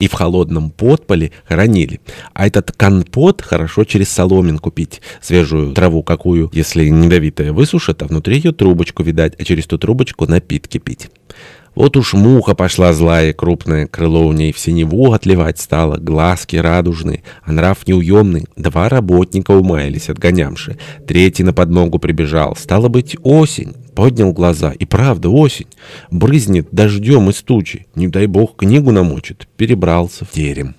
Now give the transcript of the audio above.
и в холодном подполе хоронили. А этот компот хорошо через соломинку пить. Свежую траву какую, если недовитая высушит, а внутри ее трубочку видать, а через ту трубочку напитки пить. Вот уж муха пошла злая, крупное крыло у ней в синеву отливать стало, глазки радужные, а нрав неуемный. Два работника умаялись от гонямши, третий на подмогу прибежал. Стало быть, осень. Поднял глаза, и правда осень. Брызнет дождем из тучи, не дай бог книгу намочит. Перебрался в терем.